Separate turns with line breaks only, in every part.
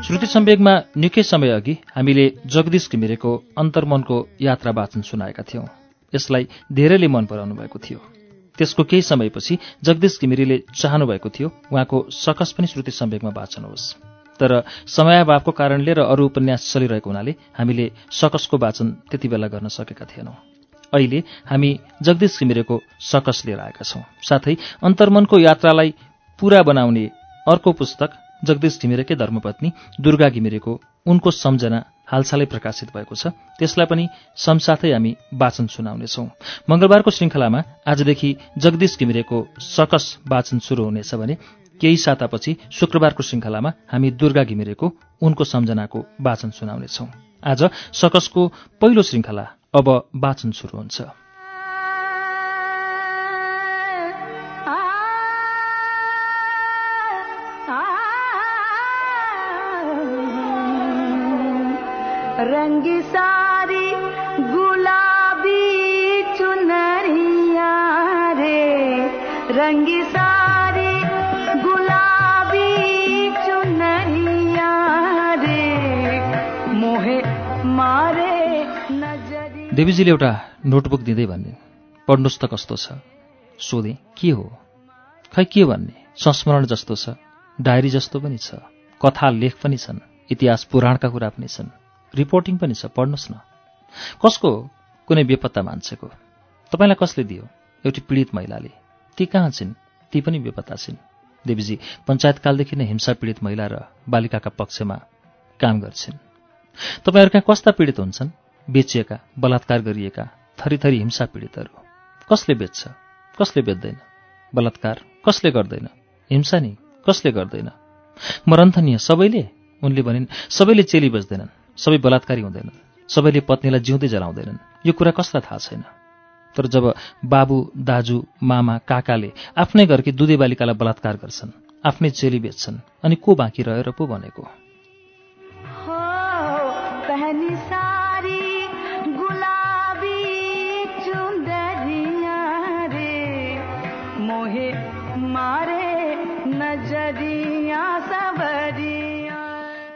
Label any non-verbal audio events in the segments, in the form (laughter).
श्रुति सम्वेगमा निकै समय अघि हामीले जगदीश घिमिरेको अन्तर्मनको यात्रा वाचन सुनाएका थियौं यसलाई धेरैले मन पराउनु भएको थियो त्यसको केही समयपछि जगदीश घिमिरेले चाहनुभएको थियो उहाँको सकस पनि श्रुति सम्वेकमा वाचन होस् तर समयाभावको कारणले र अरू उपन्यास चलिरहेको हुनाले हामीले सकसको वाचन त्यति बेला गर्न सकेका थिएनौँ अहिले हामी जगदीश घिमिरेको सकस लिएर आएका छौँ। साथै अन्तर्मनको यात्रालाई पूरा बनाउने अर्को पुस्तक जगदीश घिमिरेकै धर्मपत्नी दुर्गा घिमिरेको उनको सम्झना हालसालै प्रकाशित भएको छ। त्यसलाई पनि समसाथै हामी वाचन सुनाउनेछौँ। मङ्गलबारको श्रृङ्खलामा आजदेखि जगदीश घिमिरेको सकस वाचन सुरु हुनेछ भने केही सातापछि शुक्रबारको श्रृङ्खलामा हामी दुर्गा घिमिरेको उनको सम्झनाको वाचन सुनाउनेछौँ। आज सकसको पहिलो श्रृङ्खला अब वाचन सुरु हुन्छ। देवीजीले एउटा नोटबुक दिँदै भन्ने। पढ्नुहोस् त कस्तो छ? सोधेँ के हो? खै के भन्ने? संस्मरण जस्तो छ। डायरी जस्तो पनि छ। कथा लेख पनि छन्। इतिहास पुराणका कुरा पनि छन्। रिपोर्टिङ पनि छ। पढ्नुहोस् न। कसको? कुनै बेपत्ता मान्छेको। तपाईँलाई कसले दियो? एउटी पीडित महिलाले। ती कहाँ छिन्? ती पनि बेपत्ता छिन्। देवीजी पञ्चायतकालदेखि नै हिंसा पीडित महिला र बालिकाका पक्षमा काम गर्छिन्। तपाईँहरू कहाँ कस्ता पीडित हुन्छन्? बेचिएका बलात्कार गरिएका थरीथरी हिंसा पीडितहरू। कसले बेच्छ? कसले बेच्दैन? बलात्कार कसले गर्दैन? हिंसा नि कसले गर्दैन? मरन्थनीय सबैले? उनले भनिन् सबैले चेली बेच्दैनन् सबै बलात्कारी हुँदैनन् सबैले पत्नीलाई जिउँदै जलाउँदैनन्। यो कुरा कसलाई थाहा छैन? तर जब बाबु दाजु मामा काकाले आफ्नै घरकी दुधे बालिकालाई बलात्कार गर्छन् आफ्नै चेली बेच्छन् अनि को बाँकी रह्यो र पो भनेको?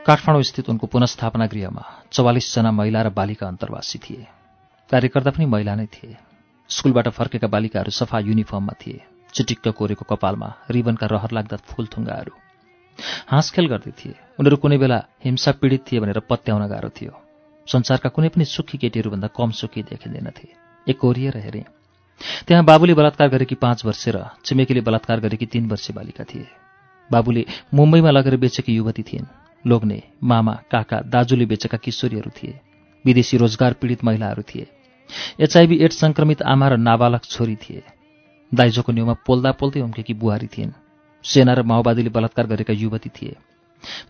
काठमाडौँ स्थित उनको पुनस्थापना गृहमा चौवालिसजना महिला र बालिका अन्तर्वासी थिए। कार्यकर्ता पनि महिला नै थिए। स्कुलबाट फर्केका बालिकाहरू सफा युनिफर्ममा थिए। चिटिक्क कोरेको कपालमा रिबनका रहर लाग्दा फुलथुङ्गाहरू हाँसखेल गर्दै थिए। उनीहरू कुनै बेला हिंसा पीडित थिए भनेर पत्याउन गाह्रो थियो। संसारका कुनै पनि सुखी केटीहरूभन्दा कम सुखी देखिँदैनथे एकहोरिएर हेरे। त्यहाँ बाबुले बलात्कार गरेकी पाँच वर्ष र छिमेकीले बलात्कार गरेकी तीन वर्षीय बालिका थिए। बाबुले मुम्बईमा लगेर बेचेकी युवती थिइन्। लोग्ने मामा काका दाजुले बेचेका किशोरीहरू थिए। विदेशी रोजगार पीडित महिलाहरू थिए। एचआइभी एड्स संक्रमित आमा र नाबालक छोरी थिए। दाइजोको न्युमा पोल्दा पोल्दै उम्केकी बुहारी थिइन्। सेना र माओवादीले बलात्कार गरेका युवती थिए।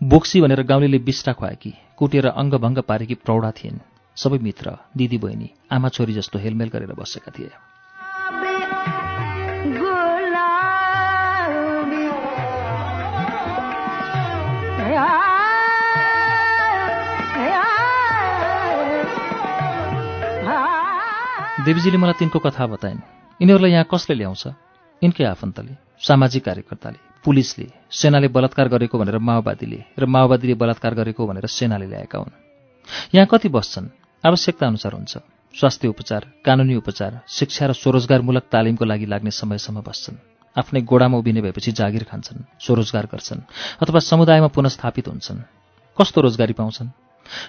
बोक्सी भनेर गाउँले बिस्टा खुवाएकी कुटेर अङ्गभङ्ग पारेकी प्रौढा थिइन्। सबै मित्र दिदी बहिनी आमा छोरी जस्तो हेलमेल गरेर बसेका थिए। देवीजीले मलाई तिनको कथा बताइन्। यिनीहरूलाई यहाँ कसले ल्याउँछ? यिनकै आफन्तले सामाजिक कार्यकर्ताले पुलिसले सेनाले बलात्कार गरेको भनेर माओवादीले र माओवादीले बलात्कार गरेको भनेर सेनाले ल्याएका हुन्। यहाँ कति बस्छन्? आवश्यकता अनुसार हुन्छ। स्वास्थ्य उपचार कानुनी उपचार शिक्षा र स्वरोजगारमूलक तालिमको लागि लाग्ने समयसम्म बस्छन्। आफ्नै गोडामा उभिने भएपछि जागिर खान्छन् स्वरोजगार गर्छन् अथवा समुदायमा पुनस्थापित हुन्छन्। कस्तो रोजगारी पाउँछन्?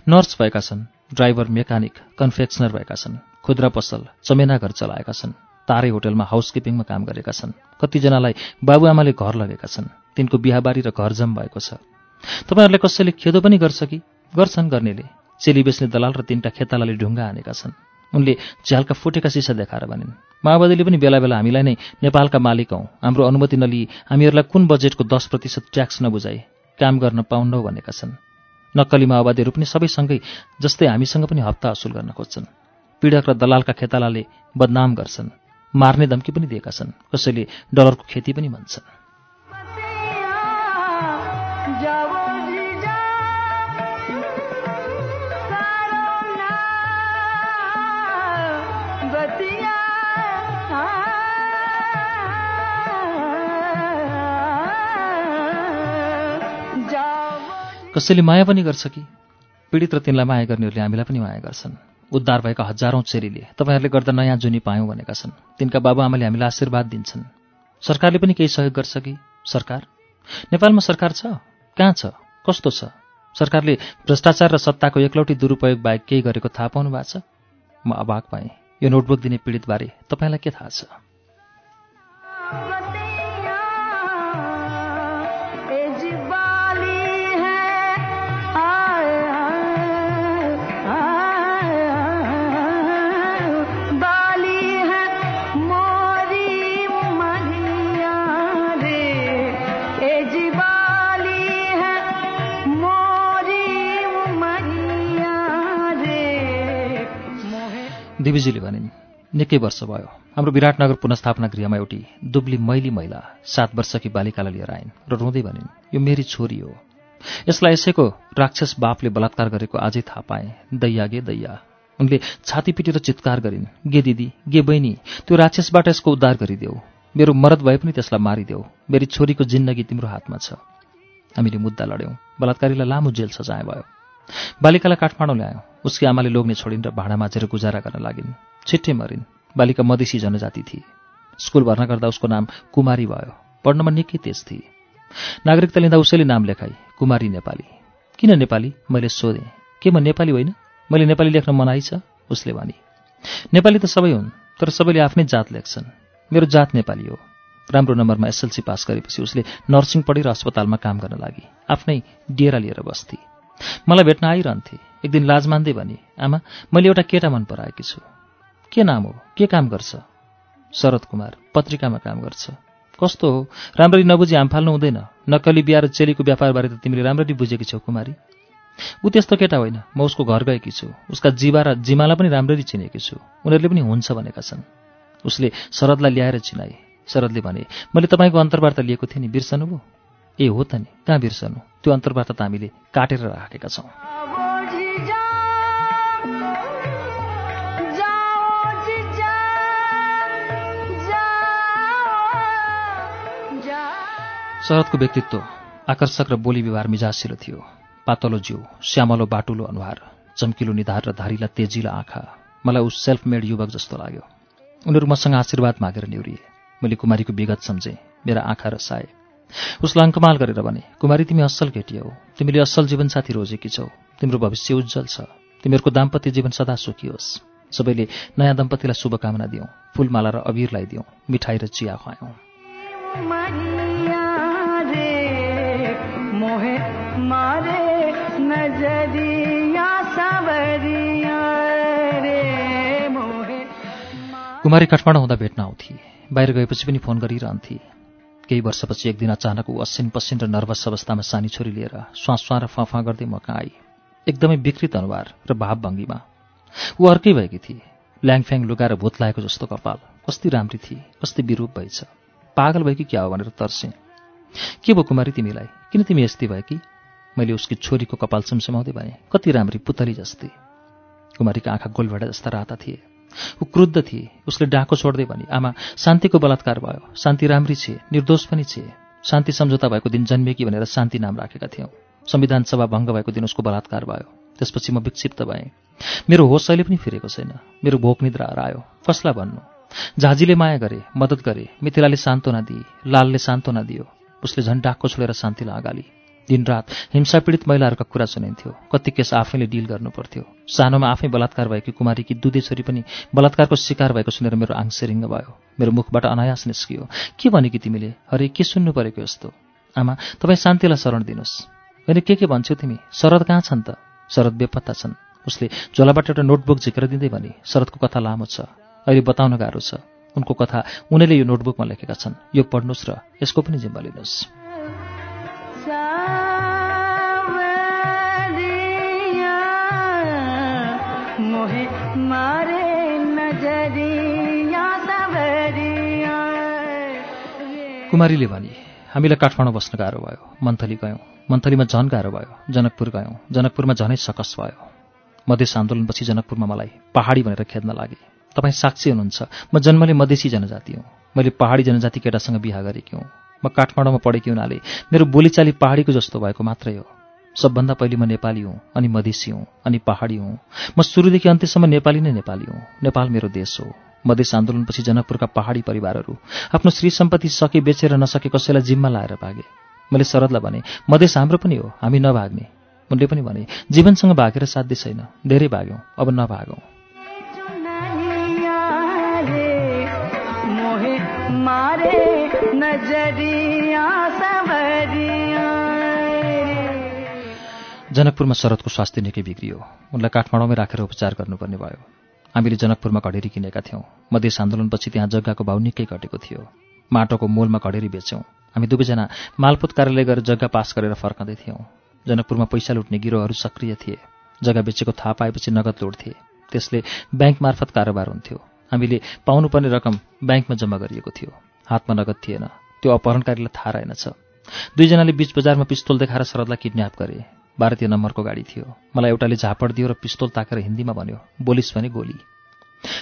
नर्स भएका छन् ड्राइभर मेकानिक कन्फेक्सनर भएका छन् खुद्रा पसल चमेना घर चलाएका छन् तारे होटलमा हाउसकिपिङमा काम गरेका छन् कतिजनालाई बाबुआमाले घर लगेका छन् तिनको बिहाबारी र घरजम भएको छ। तपाईँहरूले कसैले खेदो पनि गर्छ कि? गर्छन् गर्नेले। चेली बेच्ने दलाल र तिनका खेतालाले ढुङ्गा हानेका छन्। उनले झ्यालका फुटेका सिसा देखाएर भनिन् माओवादीले पनि बेला बेला हामीलाई नै नेपालका मालिक हौँ। हाम्रो अनुमति नलिई हामीहरूलाई कुन बजेटको दस प्रतिशत ट्याक्स नबुझाए काम गर्न पाउन्नौ भनेका छन्। नक्कली माओवादीहरू पनि सबैसँगै जस्तै हामीसँग पनि हप्ता असुल गर्न खोज्छन्। पीडक र दलालका खेतालाले बदनाम गर्छन् मार्ने धम्की पनि दिएका छन् कसैले डलरको खेती पनि भन्छन्। कसैले माया पनि गर्छ कि? पीडित र तिनलाई माया गर्नेहरूले हामीलाई पनि माया गर्छन्। उद्धार भएका हजारौँ चेलीले तपाईँहरूले गर्दा नयाँ जुनी पायौँ भनेका छन्। तिनका बाबुआमाले हामीलाई आशीर्वाद दिन्छन्। सरकारले पनि केही सहयोग गर्छ कि? सरकार? नेपालमा सरकार छ? कहाँ छ? कस्तो छ? सरकारले भ्रष्टाचार र सत्ताको एकलौटी दुरुपयोग बाहेक केही गरेको थाहा पाउनु भएको छ? म अभाग पाएँ यो नोटबुक दिने पीडितबारे तपाईँलाई के थाहा छ? दिविजीले भनिन् निकै वर्ष भयो हाम्रो विराटनगर पुनस्थापना गृहमा एउटी दुब्ली मैली महिला सात वर्षकी बालिकालाई लिएर आइन् र रुँदै भनिन् यो मेरी छोरी हो। यसलाई यसैको राक्षस बापले बलात्कार गरेको आजै थाहा पाएँ। दैया गे दैया। उनले छाती पिटेर चित्कार गरिन् गे दिदी गे बहिनी त्यो राक्षसबाट यसको उद्धार गरिदेऊ। मेरो मरद भए पनि त्यसलाई मारिदेऊ। मेरी छोरीको जिन्दगी तिम्रो हातमा छ। हामीले मुद्दा लड्यौँ। बलात्कारीलाई लामो जेल सजाय भयो। बालिकालाई काठमाडौँ ल्यायौँ। उसकी आमाले लोग्ने छोडिन् र भाँडा माझेर गुजारा गर्न लागिन्। छिट्टै मरिन्। बालिका मधेसी जनजाति थिए। स्कुल भर्ना गर्दा उसको नाम कुमारी भयो। पढ्नमा निकै तेज थिए। नागरिकता लिँदा उसैले नाम लेखाई कुमारी नेपाली। किन नेपाली? मैले सोधेँ। के म नेपाली होइन? मैले नेपाली लेख्न मनाइ छ? उसले भने। नेपाली त सबै हुन् तर सबैले आफ्नै जात लेख्छन्। मेरो जात नेपाली हो। राम्रो नम्बरमा एसएलसी पास गरेपछि उसले नर्सिङ पढेर अस्पतालमा काम गर्न लागि। आफ्नै डेरा लिएर बस्थे मलाई भेट्न आइरहन्थे। एक दिन लाज मान्दै भने आमा मैले एउटा केटा मन पराएकी छु। के नाम हो? के काम गर्छ? शरद कुमार पत्रिकामा काम गर्छ। कस्तो हो? राम्ररी नबुझी हाम फाल्नु हुँदैन। नक्कली बिहा र चेलीको व्यापारबारे त तिमीले राम्ररी बुझेकी छौ कुमारी। ऊ त्यस्तो केटा होइन। म उसको घर गएकी छु। उसका जीवा र जिमालाई पनि राम्ररी चिनेकी छु। उनीहरूले पनि हुन्छ भनेका छन्। उसले शरदलाई ल्याएर चिनाए। शरदले भने मैले तपाईँको अन्तर्वार्ता लिएको थिएँ नि बिर्सनुभयो? ए हो त नि कहाँ बिर्सनु? त्यो अन्तर्वार्ता त हामीले काटेर राखेका छौँ। शरदको व्यक्तित्व आकर्षक र बोली व्यवहार मिजासिलो थियो। पातलो जिउ श्यामलो बाटुलो अनुहार चम्किलो निधार र धारिला तेजिला आँखा मलाई उस सेल्फ मेड युवक जस्तो लाग्यो। उनीहरू मसँग आशीर्वाद मागेर निहुरिए। मैले कुमारीको विगत सम्झेँ मेरा आँखा र साए उसलाई अङ्कमाल गरेर भने कुमारी तिमी असल केटी हौ। तिमीले असल जीवनसाथी रोजेकी छौ। तिम्रो भविष्य उज्जवल छ। तिमीहरूको दाम्पत्य जीवन सदा सुखी होस्। सबैले नयाँ दम्पतिलाई शुभकामना दियौँ फुलमाला र अबिर लगाइदियौँ मिठाई र चिया खुवायौँ कुमारी काठमाडौँ हुँदा भेट्न आउँथे। बाहिर गएपछि पनि फोन गरिरहन्थे। केही वर्षपछि एक दिन अचानक ऊ असिन पसिन र नर्भस अवस्थामा सानी छोरी लिएर स्वाँ र फाँ गर्दै म कहाँ आई। एकदमै विकृत अनुहार र भावभङ्गीमा ऊ अर्कै भएकी थिए। ल्याङफ्याङ लुगाएर भूत लागेको जस्तो कपाल। कति राम्री थिए कति विरूप भएछ। पागल भएकी क्या हो भनेर तर्सेँ के भयो कुमारी तिमीलाई? किन तिमी यस्तै भयो कि मैले उसकी छोरीको कपाल चम्चमाउँदै भने कति राम्री पुतली जस्तै कुमारीका आँखा गोलभेडा जस्ता राता थिए। ऊ क्रुद्ध थिए। उसले डाको छोड्दै भने आमा शान्तिको बलात्कार भयो। शान्ति राम्री छे निर्दोष पनि छे। शान्ति सम्झौता भएको दिन जन्मेकी भनेर शान्ति नाम राखेका थियौँ। संविधान सभा भङ्ग भएको दिन उसको बलात्कार भयो। त्यसपछि म विक्षिप्त भएँ। मेरो होस अहिले पनि फिरेको छैन। मेरो भोक निद्रा आयो कसलाई भन्नु। झाजीले माया गरे मद्दत गरे मिथिलाले सान्त्वना दिए लालले सान्त्वना दियो। उसले झन् डाको छोडेर शान्तिलाई अगाली। दिनरात हिंसा पीडित महिलाहरूका कुरा सुनिन्थ्यो। कति केस आफैले डिल गर्नुपर्थ्यो। सानोमा आफै बलात्कार भएकी कुमारीकी दुधे छोरी पनि बलात्कारको शिकार भएको सुनेर मेरो आङ सेरिङ्ग भयो। मेरो मुखबाट अनायास निस्कियो। के भने कि तिमीले? हरे के सुन्नु परेको यस्तो? आमा तपाईँ शान्तिलाई शरण दिनुहोस्। होइन के के भन्छौ तिमी? शरद कहाँ छन् त? शरद बेपत्ता छन्। उसले झोलाबाट एउटा नोटबुक झिकेर दिँदै भने शरदको कथा लामो छ। अहिले बताउन गाह्रो छ। उनको कथा उनीले यो नोटबुकमा लेखेका छन्। यो पढ्नुहोस् र यसको पनि जिम्मा लिनुहोस्। कुमारीले भने हामीलाई काठमाडौँ बस्न गाह्रो भयो। मन्थली गयौँ। मन्थलीमा झन् गाह्रो भयो। जनकपुर गयौँ। जनकपुरमा झनै सकस भयो। मधेस आन्दोलनपछि जनकपुरमा मलाई पहाडी भनेर खेद्न लागे। तपाईँ साक्षी हुनुहुन्छ। म जन्मले मधेसी जनजाति हुँ। मैले पहाडी जनजाति केटासँग बिहा गरेकी हुँ। म काठमाडौँमा पढेकी हुनाले मेरो बोलीचाली पहाडीको जस्तो भएको मात्रै हो। सबभन्दा पहिले म नेपाली हुँ अनि मधेसी हुँ अनि पहाडी हुँ। म सुरुदेखि अन्त्यसम्म नेपाली नै नेपाली हुँ। नेपाल मेरो देश हो। मधेस आन्दोलनपछि जनकपुरका पहाडी परिवारहरू आफ्नो श्री सम्पत्ति सके बेचेर नसके कसैलाई जिम्मा लाएर भागे। मैले शरदलाई भने मधेस हाम्रो पनि हो हामी नभाग्ने। उनले पनि भने जीवनसँग भागेर साध्य छैन धेरै भाग्यौँ अब नभागौँ।
मारे नजरिया
जनकपुरमा शरदको स्वास्थ्य निकै बिग्रियो। उनलाई काठमाडौँमै राखेर उपचार गर्नुपर्ने भयो। हामीले जनकपुरमा घडेरी किनेका थियौँ। मधेस आन्दोलनपछि त्यहाँ जग्गाको भाउ निकै घटेको थियो। माटोको मोलमा घडेरी बेच्यौँ। हामी दुवैजना मालपोत कार्यालय गएर जग्गा पास गरेर फर्काँदै थियौँ। जनकपुरमा पैसा लुट्ने गिरोहरू सक्रिय थिए। जग्गा बेचेको थाहा पाएपछि नगद लुट्थे त्यसले ब्याङ्क मार्फत कारोबार हुन्थ्यो। हामीले पाउनुपर्ने रकम ब्याङ्कमा जम्मा गरिएको थियो। हातमा नगद थिएन। त्यो अपहरणकारीलाई थाहा रहेनछ। दुईजनाले बीच बजारमा पिस्तोल देखाएर शरदलाई किडन्याप गरे। भारतीय नम्बरको गाडी थियो। मलाई एउटाले झापड दियो र पिस्तोल ताकेर हिन्दीमा भन्यो बोलिस भने गोली।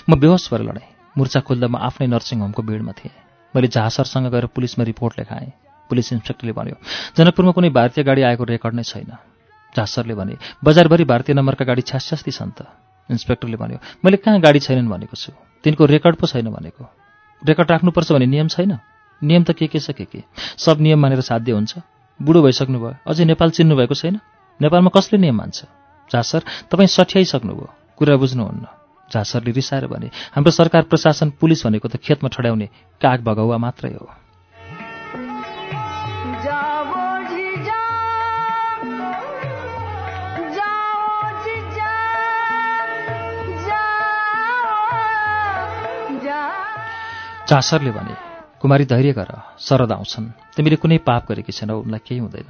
म बेहोस भएर लडेँ। मुर्चा खोल्दा म आफ्नै नर्सिङ होमको बेडमा थिएँ। मैले झासरसँग गएर पुलिसमा रिपोर्ट लेखाएँ। पुलिस इन्सपेक्टरले भन्यो जनकपुरमा कुनै भारतीय गाडी आएको रेकर्ड नै छैन। झासरले भने बजारभरि भारतीय नम्बरका गाडी छ्यासछ्यास्ती छन् त। इन्सपेक्टरले भन्यो मैले कहाँ गाडी छैनन् भनेको छु। तिनको रेकर्ड पो छैन भनेको। रेकर्ड राख्नुपर्छ भने नियम छैन? नियम त के के छ के के? सब नियम मानेर साध्य हुन्छ? बुढो भइसक्नु भयो अझै नेपाल चिन्नु भएको छैन? नेपालमा कसले नियम मान्छ? झासर तपाईँ सठ्याइसक्नुभयो। कुरा बुझ्नुहुन्न। झासरले रिसाएर भने हाम्रो सरकार प्रशासन पुलिस भनेको त खेतमा ठड्याउने काग भगौवा मात्रै हो।
जाओ
झासरले भने कुमारी धैर्य गर शरद आउँछन्। तिमीले कुनै पाप गरेकी छैनौ उनलाई केही हुँदैन।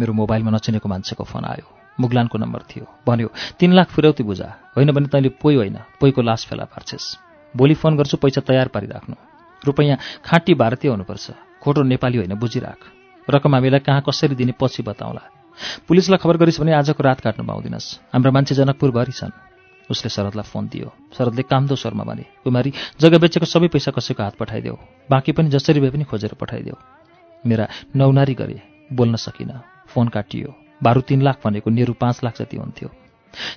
मेरो मोबाइलमा नचिनेको मान्छेको फोन आयो मुगलानको नम्बर थियो। भन्यो तिन लाख फिरौती बुझा। होइन भने तैँले पोइ होइन पोइको लास फेला पार्छेस्। भोलि फोन गर्छु पैसा तयार पारिराख्नु। रुपैयाँ खाँटी भारतीय हुनुपर्छ। खोटो नेपाली होइन बुझिराख। रकम हामीलाई कहाँ कसरी दिने पछि बताउँला। पुलिसलाई खबर गरिस् भने आजको रात काट्नु पाउँदिनस्। हाम्रा मान्छे जनकपुरभरि छन्। उसले शरदलाई फोन दियो। शरदले कामदो स्वरमा भने कुमारी जग्गा बेचेको सबै पैसा कसैको हात पठाइदेऊ। बाँकी पनि जसरी भए पनि खोजेर पठाइदेऊ। मेरा नौनारी गरे बोल्न सकिनँ। फोन काटियो। बारु तिन लाख भनेको नेहरू पाँच लाख जति हुन्थ्यो।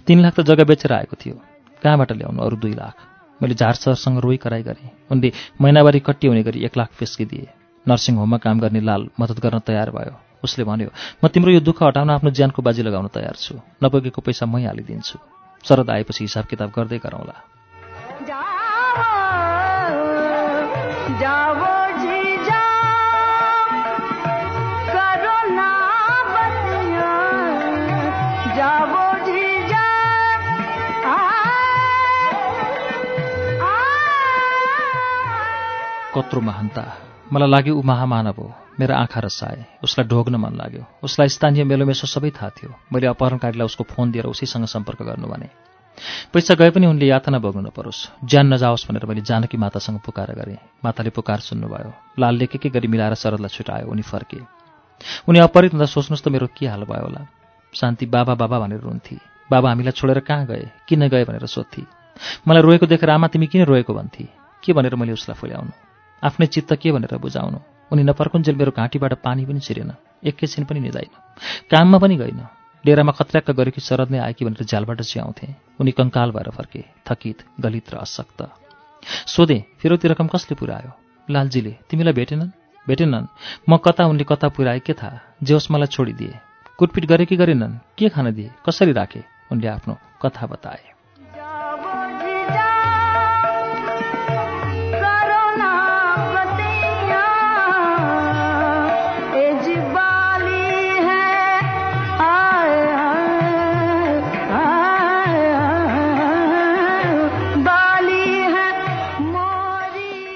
तिन लाख त जग्गा बेचेर आएको थियो। कहाँबाट ल्याउनु अरू दुई लाख? मैले झार सरसँग रोइ कराई गरेँ। उनले महिनावारी कट्टी हुने गरी एक लाख फिस्किदिए नर्सिङ होममा काम गर्ने लाल मद्दत गर्न तयार भयो। उसले भन्यो म तिम्रो यो दुःख हटाउन आफ्नो ज्यानको बाजी लगाउन तयार छु। नपुगेको पैसा मै हालिदिन्छु। शरद आएपछि हिसाब किताब गर्दै गरौँला कत्रो महानता। मलाई लाग्यो ऊ महामानव हो मेरो आँखा रसाए उसलाई ढोग्न मन लाग्यो। उसलाई स्थानीय मेलोमेसो सबै थाहा थियो। मैले अपहरणकारीलाई उसको फोन दिएर उसैसँग सम्पर्क गर्नु भने। पैसा गए पनि उनले यातना भोग्नु नपरोस् ज्यान नजाओस् भनेर मैले जानकी मातासँग पुकार गरेँ। माताले पुकार सुन्नुभयो। लालले के के गरी मिलाएर शरदलाई छुटायो उनी फर्के। उनी अपहरित हुँदा सोच्नुहोस् त मेरो के हाल भयो होला। शान्ति बाबा बाबा भनेर रुन्थे। बाबा हामीलाई छोडेर कहाँ गए? किन गए भनेर सोध्थे। मलाई रोएको देखेर आमा तिमी किन रोएको भन्थे? के भनेर मैले उसलाई फुल्याउनु? आफ्नै चित्त के भनेर बुझाउनु? उनी नपर्कुन्जेल मेरो घाँटीबाट पानी पनि छिरेन एकैछिन पनि निधाइन काममा पनि गइन। डेरामा खत्र्याक्क गरेकी शरद नै आएकी भनेर झ्यालबाट च्याउँथे उनी कङ्काल भएर फर्के थकित गलित र अशक्त। सोधे फिरौती रकम कसले पुऱ्यायो? लालजीले तिमीलाई भेटेनन्? भेटेनन्? म कता उनले कता पुऱ्याए के थाहा? जे होस् मलाई छोडिदिए। कुटपिट गरे कि गरेनन्? के खान दिए? कसरी राखे? उनले आफ्नो कथा बताए।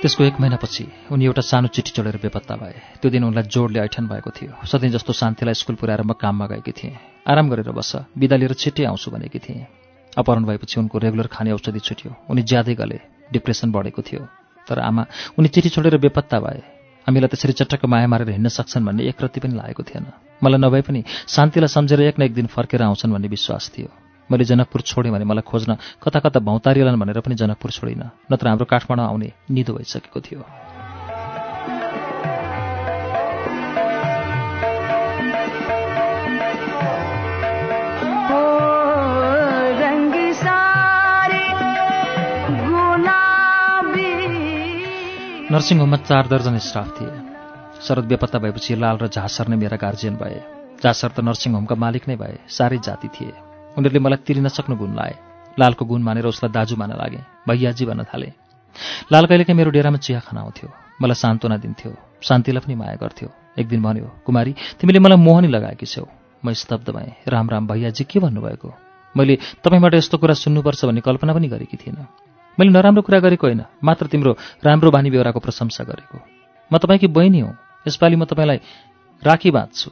त्यसको एक महिनापछि उनी एउटा सानो चिठी चढेर बेपत्ता भए। त्यो दिन उनलाई जोडले ऐठन भएको थियो। सधैँ जस्तो शान्तिलाई स्कुल पुऱ्याएर म काममा गएकी थिएँ। आराम गरेर बस। बिदा लिएर छिट्टै आउँछु भनेकी थिएँ। अपहरण भएपछि उनको रेगुलर खाने औषधि छुट्यो। उनी ज्यादै गले। डिप्रेसन बढेको थियो। तर आमा उनी चिठी छोडेर बेपत्ता भए। हामीलाई त्यसरी चट्टक्क माया मारेर हिँड्न सक्छन् भन्ने एक पनि लागेको थिएन। मलाई नभए पनि शान्तिलाई सम्झेर एक न एक दिन फर्केर आउँछन् भन्ने विश्वास थियो। मैले जनकपुर छोडेँ भने मलाई खोज्न कता कता भौतारिएलान् भनेर पनि जनकपुर छोडिनँ। नत्र हाम्रो काठमाडौँ आउने निदो भइसकेको थियो। नर्सिङ होममा चार दर्जन स्टाफ थिए। शरद बेपत्ता भएपछि लाल र झासर नै मेरा गार्जियन भए। झासर त नर्सिङ होमका मालिक नै भए। साह्रै जाति थिए। उनीहरूले मलाई तिरिन सक्नु गुण लाए। लालको गुण मानेर उसलाई दाजु मान लागे भैयाजी भन्न थाले। लाल कहिलेकाहीँ मेरो डेरामा चिया खाना आउँथ्यो मलाई सान्त्वना दिन्थ्यो शान्तिलाई पनि माया गर्थ्यो। एक दिन भन्यो कुमारी तिमीले मलाई मोहनी लगाएकी छेउ म स्तब्ध भएँ। राम राम भैयाजी के भन्नुभएको? मैले तपाईँबाट यस्तो कुरा सुन्नुपर्छ भन्ने कल्पना पनि गरेकी थिइनँ। मैले नराम्रो कुरा गरेको होइन मात्र तिम्रो राम्रो बानी बेहोराको प्रशंसा गरेको। म तपाईँकी बहिनी हुँ। यसपालि म तपाईँलाई राखी बाँध्छु।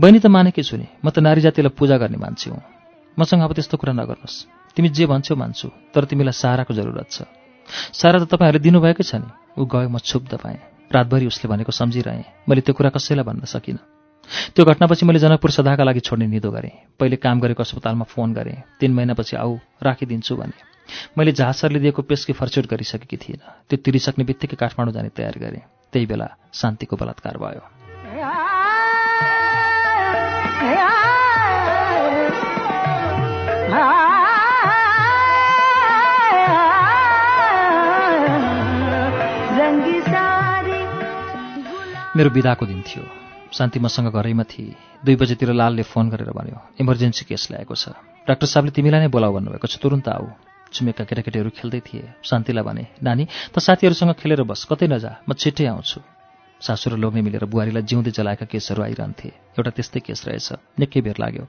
बहिनी त मानेकै छु नि म त नारी जातिलाई पूजा गर्ने मान्छे हुँ। मसँग अब त्यस्तो कुरा नगर्नुहोस्। तिमी जे भन्छौ मान्छु तर तिमीलाई साराको जरुरत छ। सारा त तपाईँहरूले दिनुभएकै छ नि। ऊ गयो म क्षुब्ध पाएँ रातभरि उसले भनेको सम्झिरहेँ। मैले त्यो कुरा कसैलाई भन्न सकिनँ। त्यो घटनापछि मैले जनकपुर सदाका लागि छोड्ने निदो गरेँ। पहिले काम गरेको अस्पतालमा फोन गरेँ। तिन महिनापछि आऊ राखिदिन्छु भने। मैले जहाजरले दिएको पेस्की फर्चुट गरिसकेकी थिइनँ। त्यो तिरिसक्ने बित्तिकै काठमाडौँ जाने तयार गरेँ। त्यही बेला शान्तिको बलात्कार भयो। मेरो बिदाको दिन थियो। शान्ति मसँग घरैमा थिए। दुई बजेतिर लालले फोन गरेर भन्यो इमर्जेन्सी केस ल्याएको छ। डाक्टर साहबले तिमीलाई नै बोलाऊ भन्नुभएको छ। तुरुन्त आऊ। छिमेकका केटाकेटीहरू खेल्दै थिए। शान्तिलाई भने नानी त साथीहरूसँग खेलेर बस। कतै नजा। म छिट्टै आउँछु। सासु र लोग्ने मिलेर बुहारीलाई जिउँदै जलाएका केसहरू आइरहन्थे। एउटा त्यस्तै केस रहेछ। निकै बेर लाग्यो।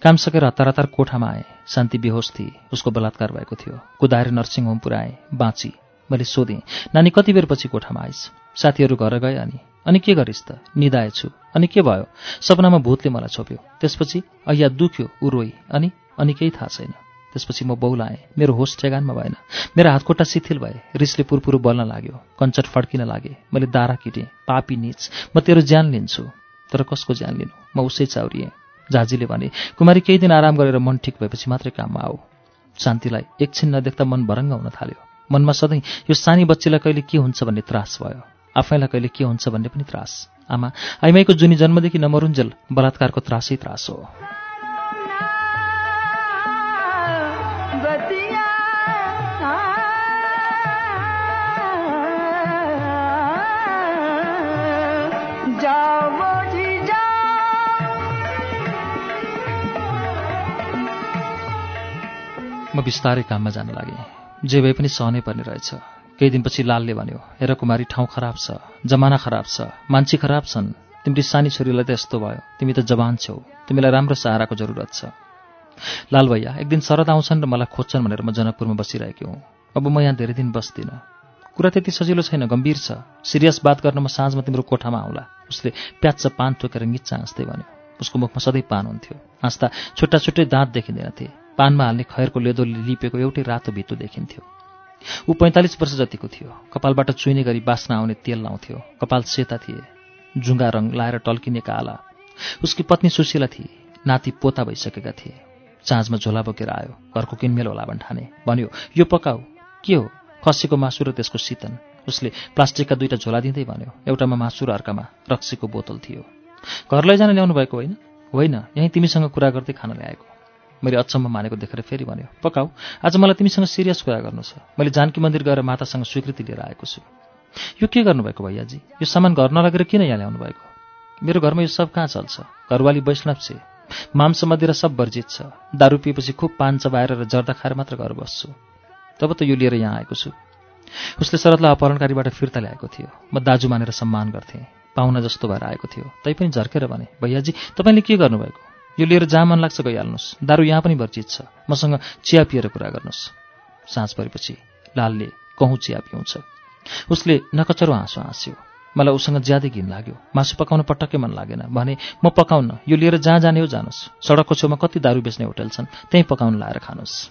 काम सकेर हतार हतार कोठामा आएँ। शान्ति बेहोस थिए। उसको बलात्कार भएको थियो। कुदाएर नर्सिङ होम पुऱ्याएँ बाँची। मैले सोधेँ नानी कति बेरपछि कोठामा आइस्? साथीहरू घर गए अनि अनि के गरिस् त? निदाएछु अनि के भयो? सपनामा भूतले मलाई छोप्यो। त्यसपछि अय्या दुख्यो ऊ अनि अनि केही थाहा छैन। त्यसपछि म बौलाएँ मेरो होस ठेगानमा भएन। मेरो हातखुट्टा शिथिल भए। रिसले पुरपुरु बल्न लाग्यो। कञ्चट फड्किन लागे। मैले दारा किटेँ। पापी निच। म तेरो ज्यान लिन्छु। तर कसको ज्यान लिनु? म उसै चाउरिएँ। झाजीले भने कुमारी केही दिन आराम गरेर मन ठिक भएपछि मात्रै काममा आऊ। शान्तिलाई एकछिन नदेख्दा मन भरङ्ग हुन थाल्यो। मनमा सधैँ यो सानी बच्चीलाई कहिले के हुन्छ भन्ने त्रास भयो। आफैलाई कहिले के हुन्छ भन्ने पनि त्रास। आमा आइमाईको जुनी जन्मदेखि नमरुन्जेल बलात्कारको त्रासै त्रास हो। म बिस्तारै काममा जान लागेँ। जे भए पनि सहनै पर्ने रहेछ। केही दिनपछि लालले भन्यो हेर कुमारी ठाउँ खराब छ जमाना खराब छ मान्छे खराब छन्। तिम्री सानी छोरीलाई त यस्तो भयो तिमी त जवान छौ तिमीलाई राम्रो सहाराको जरुरत छ। लाल भैया एक दिन शरद आउँछन् र मलाई खोज्छन् भनेर म जनकपुरमा बसिरहेकी हुँ। अब म यहाँ धेरै दिन बस्दिनँ। कुरा त्यति सजिलो छैन गम्भीर छ। सिरियस बात गर्न म साँझमा तिम्रो कोठामा आउँला। उसले प्याच पान टोकेर निच्चा हाँस्दै भन्यो। उसको मुखमा सधैँ पान हुन्थ्यो। हाँस्दा छुट्टा छुट्टै दाँत देखिँदैनथे पानमा हाल्ने खैरको लेदोले लिपेको एउटै रातो भित्तो देखिन्थ्यो। ऊ पैँतालिस वर्ष जतिको थियो। कपालबाट चुइने गरी बास्न आउने तेल लाउँथ्यो। कपाल सेता थिए। जुङ्गा रङ लाएर टल्किने काला। उसकी पत्नी सुशीला थिए। नाति पोता भइसकेका थिए। चाँजमा झोला बोकेर आयो। घरको किनमेल होला भन्ठाने भन्यो यो पकाऊ के हो? खसीको मासु र त्यसको शीतन। उसले प्लास्टिकका दुईटा झोला दिँदै भन्यो एउटामा मासु र अर्कामा रक्सीको बोतल थियो। घर लैजान ल्याउनु भएको होइन? होइन। यहीँ तिमीसँग कुरा गर्दै खान ल्याएको। मैले अचम्म मानेको देखेर फेरि भन्यो पकाऊ आज मलाई तिमीसँग सिरियस कुरा गर्नु छ। मैले जानकी मन्दिर गएर मातासँग स्वीकृति लिएर आएको छु। यो के गर्नुभएको भैयाजी? यो सामान घर नलगेर किन यहाँ ल्याउनु भएको? मेरो घरमा यो सब कहाँ चल्छ? घरवाली वैष्णव छे। मांस मदिरा सब वर्जित छ। दारू पिएपछि खुब पान चबाएर र जर्दा खाएर मात्र घर बस्छु। तब त यो लिएर यहाँ आएको छु। उसले शरदलाई अपहरणकारीबाट फिर्ता ल्याएको थियो। म दाजु मानेर सम्मान गर्थेँ। पाहुना जस्तो भएर आएको थियो। तैपनि झर्केर भने भैयाजी तपाईँले के गर्नुभएको? यो लिएर जहाँ मन लाग्छ गइहाल्नुहोस्। दारू यहाँ पनि वर्जित छ। मसँग चिया पिएर कुरा गर्नुहोस्। साँझ परेपछि लालले कहूँ चिया पिउँछ। उसले नकचरो हाँसो हाँस्यो। मलाई उसँग ज्यादै घिन लाग्यो। मासु पकाउन पटक्कै मन लागेन। भने म पकाउन यो लिएर जहाँ जाने हो जानुहोस्। सडकको छेउमा कति दारू बेच्ने होटल छन् त्यहीँ पकाउन लाएर खानुहोस्।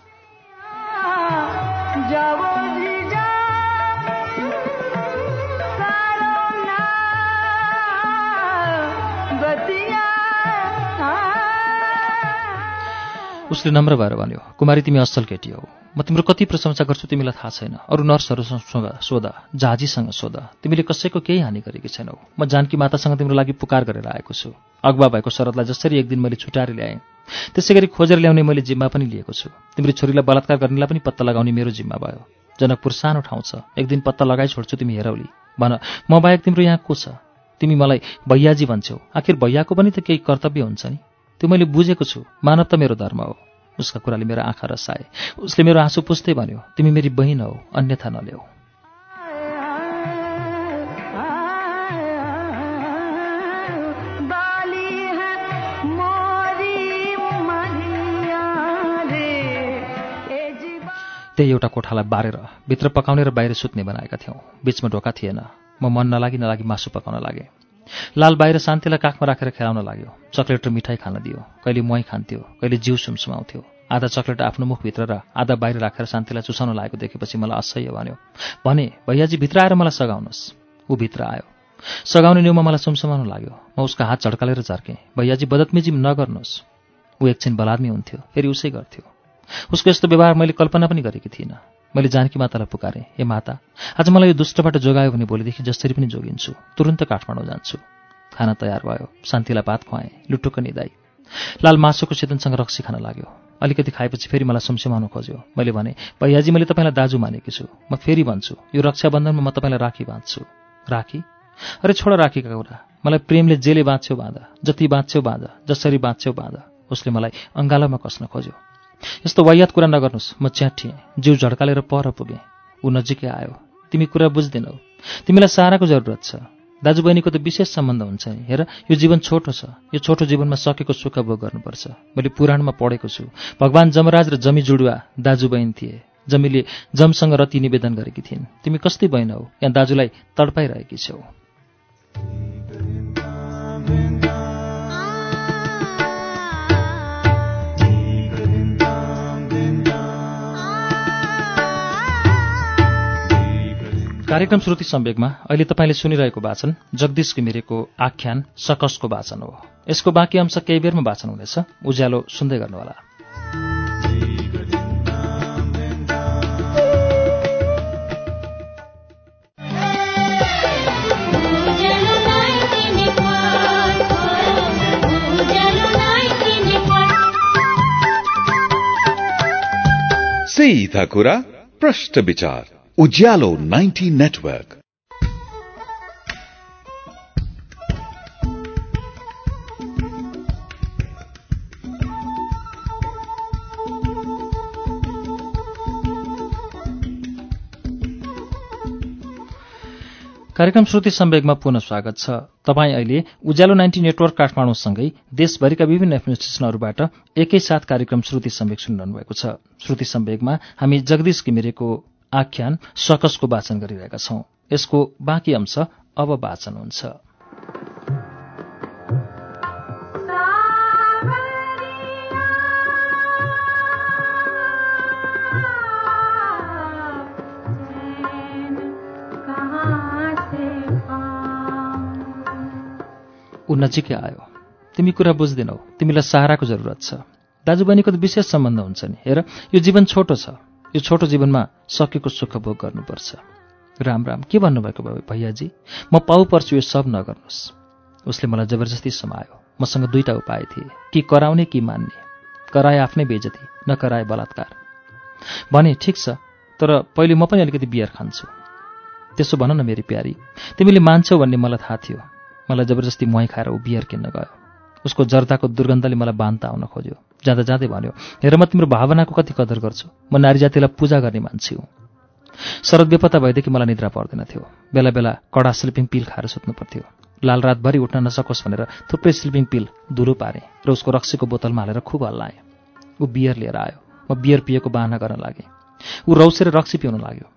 उसले नम्र भएर भन्यो कुमारी तिमी असल केटी हौ। म तिम्रो कति प्रशंसा गर्छु तिमीलाई थाहा छैन। अरू नर्सहरूसँग सोध झाजीसँग सोध। तिमीले कसैको केही हानि गरेकी छैनौ। म जानकी मातासँग तिम्रो लागि पुकार गरेर आएको छु। अगुवा भएको शरतलाई जसरी एक दिन मैले छुटाएर ल्याएँ त्यसै गरी खोजेर ल्याउने मैले जिम्मा पनि लिएको छु। तिम्रो छोरीलाई बलात्कार गर्नेलाई पनि पत्ता लगाउने मेरो जिम्मा भयो। जनकपुर सानो ठाउँ छ। एक दिन पत्ता लगाइ छोड्छु तिमी हेरौली। भन म बाहेक तिम्रो यहाँ को छ? तिमी मलाई भैयाजी भन्छौ। आखिर भैयाको पनि त केही कर्तव्य हुन्छ नि। त्यो मैले बुझेको छु। मानव त मेरो धर्म हो। उसका कुराले मेरो आँखा रसाए उसले मेरो आँसु पुस्दै भन्यो तिमी मेरी बहिन हौ अन्यथा नल्याऊ। त्यही एउटा कोठालाई बारेर भित्र पकाउने र बाहिर सुत्ने बनाएका थियौँ। बिचमा ढोका थिएन। म मन नलागि नलागि मासु पकाउन लागेँ। लाल बाहिर शान्तिलाई काखमा राखेर खेलाउन लाग्यो। चक्लेट र मिठाई खान दियो। कहिले मुहाई खान्थ्यो कहिले जिउ सुमसुमाउँथ्यो। आधा चक्लेट आफ्नो मुखभित्र र आधा बाहिर राखेर शान्तिलाई चुसाउन लागेको देखेपछि मलाई असह्य भन्यो भने भैयाजी भित्र आएर मलाई सघाउनुहोस्। ऊ भित्र आयो। सघाउने न्युमा मलाई सुमसुमाउन लाग्यो। म उसको हात झड्कालेर झर्केँ। भैयाजी बदतमिजी नगर्नुहोस्। ऊ एकछिन बलादमी हुन्थ्यो फेरि उसै गर्थ्यो। उसको यस्तो व्यवहार मैले कल्पना पनि गरेकी थिइनँ। मैले जानकी मातालाई पुकारेँ। हे माता आज मलाई यो दुष्टबाट जोगायो भने भोलिदेखि जसरी पनि जोगिन्छु तुरन्त काठमाडौँ जान्छु। खाना तयार भयो शान्तिलाई भात खुवाएँ लुटुक्क निदाई लाल मासुको चेतनसँग रक्सी खान लाग्यो। अलिकति खाएपछि फेरि मलाई सुमसुमाउनु खोज्यो। मैले भने भैयाजी मैले तपाईँलाई दाजु मानेकी छु। म फेरि भन्छु यो रक्षाबन्धनमा म तपाईँलाई राखी बाँध्छु। राखी? अरे छोड राखीका कुरा। मलाई प्रेमले जेले बाँच्यो बाँधा जति बाँच्यो बाँधा जसरी बाँच्यो बाँधा। उसले मलाई अङ्गालोमा कस्न खोज्यो। यस्तो वायात कुरा नगर्नुहोस्। म च्याठिएँ। जिउ झड्कालेर पर पुगेँ। ऊ नजिकै आयो। तिमी कुरा बुझ्दैनौ। तिमीलाई सहाराको जरुरत छ। दाजुबहिनीको त विशेष सम्बन्ध हुन्छ नि हेर? यो जीवन छोटो छ। यो छोटो जीवनमा सकेको सुख भोग गर्नुपर्छ। मैले पुराणमा पढेको छु। भगवान् जमराज र जमी जुडुवा दाजुबहिनी थिए। जमीले जमसँग रति निवेदन गरेकी थिइन्। तिमी कस्तै बहिन हौ यहाँ दाजुलाई तडपाइरहेकी छौ कार्यक्रम श्रुति सम्वेकमा अहिले तपाईँले सुनिरहेको वाचन जगदीश घिमिरेको आख्यान सकसको वाचन हो। यसको बाँकी अंश केही बेरमा वाचन हुनेछ। उज्यालो सुन्दै गर्नुहोला।
सीधा कुरा प्रश्न विचार। उज्यालो 90 नेटवर्क।
कार्यक्रम श्रुति सम्वेगमा पुनः स्वागत छ। तपाईँ अहिले उज्यालो नाइन्टी नेटवर्क काठमाडौँसँगै देशभरिका विभिन्न एफएम एकैसाथ कार्यक्रम श्रुति सम्वेक सुनिरहनु भएको छ। श्रुति सम्वेगमा हामी जगदीश घिमिरेको आख्यान सकसको वाचन गरिरहेका छौं। यसको बाँकी अंश अब वाचन हुन्छ। ऊ नजिकै आयो। तिमी कुरा बुझ्दैनौ। तिमीलाई सहाराको जरुरत छ। दाजुबहिनीको त विशेष सम्बन्ध हुन्छ नि हेर। यो जीवन छोटो छ। यो छोटो जीवनमा सकेको सुख भोग गर्नुपर्छ। राम राम के भन्नुभएको भयो भैयाजी? म पाउ पर्छु यो सब नगर्नुहोस्। उसले मलाई जबरजस्ती समायो। मसँग दुईटा उपाय थिए। कि कराउने कि मान्ने। कराए आफ्नै बेजती नकराए बलात्कार। भने ठिक छ तर पहिले म पनि अलिकति बियर खान्छु। त्यसो भन न मेरी प्यारी तिमीले मान्छौ भन्ने मलाई थाहा थियो। मलाई जबरजस्ती मुहाई खाएर ऊ बियर किन्न गयो। उसको जर्दाको दुर्गन्धले मलाई बान्ता आउन खोज्यो। जाँदा जाँदै भन्यो हेर म तिम्रो भावनाको कति कदर गर्छु? म नारी जातिलाई पूजा गर्ने मान्छे हुँ। शरद बेपत्ता भएदेखि मलाई निद्रा पर्दैन थियो। बेला बेला कडा स्लिपिङ पिल खाएर सुत्नु पर्थ्यो। लाल रातभरि उठ्न नसकोस् भनेर थुप्रै स्लिपिङ पिल धुलो पारेँ र उसको रक्सीको बोतलमा हालेर खुब हल्लाएँ। ऊ बियर लिएर आयो। म बियर पिएको बाहना गर्न लागेँ। ऊ रौसेर रक्सी पिउन लाग्यो।